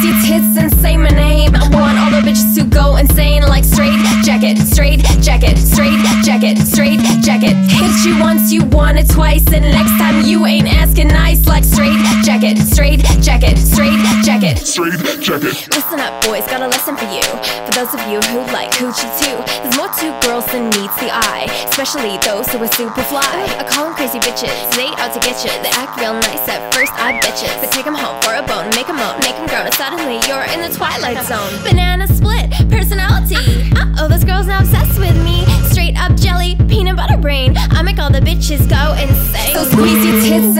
tits and say my name. I want all the bitches to go insane like straight jacket, straight jacket, straight jacket, straight jacket. Hit you once, you want it twice, and next time you ain't asking nice like straight jacket, straight jacket, straight jacket. Straight jacket. Listen up, boys, got a lesson for you. For those of you who like coochie too, there's more to girls than meets the eye, especially those who are super fly. I call them crazy bitches, they out to get you. They act real nice at first, I bet you. But take them home for a bone, make them moan, make them groan, and suddenly you're in the twilight zone. Banana split, personality. Uh oh, this girl's now obsessed with me. Straight up jelly, peanut butter brain. I make all the bitches go insane. So squeeze your tits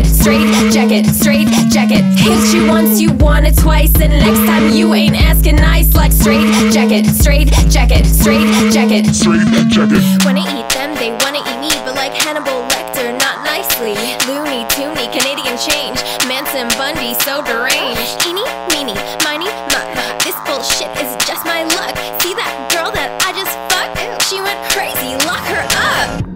jacket, straight jacket, straight jacket. Hit you once, you want it twice, and next time you ain't asking nice like straight jacket, straight jacket, straight jacket. Straight jacket. Wanna eat them, they wanna eat me, but like Hannibal Lecter, not nicely. Looney Tooney, Canadian change, Manson Bundy, so deranged. Eeny, meeny, miny, muck. This bullshit is just my luck. See that girl that I just fucked? She went crazy, lock her up.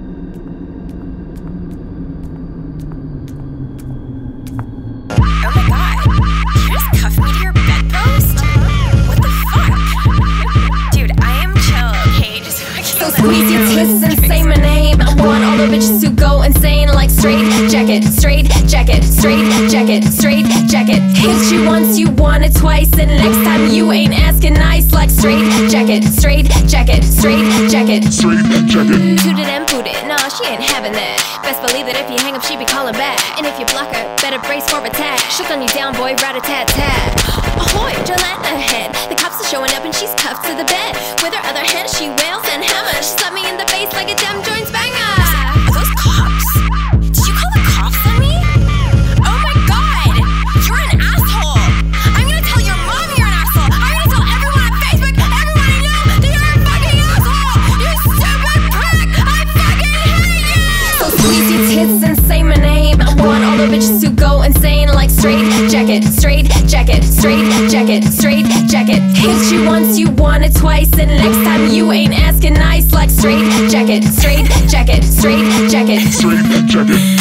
Squeeze your tits and say my name. I want all the bitches to go insane like straight jacket, straight jacket, straight jacket, straight jacket. Hit you once, you want it twice, and next time you ain't asking nice like straight jacket, straight jacket, straight jacket. Straight jacket. Toot it and boot it, nah, she ain't having that. Best believe that if you hang up, she be calling back. And if you block her, better brace for attack. Shook on you down, boy, rat a tat tat. Ahoy, Jolene ahead. The cops are showing up and she's cuffed to the bed. Squeeze tits and say my name. I want all the bitches to go insane like straight jacket, straight jacket, straight jacket, straight jacket. Hit you once, you want it twice, and next time you ain't asking nice like straight jacket, straight jacket, straight jacket. Straight jacket.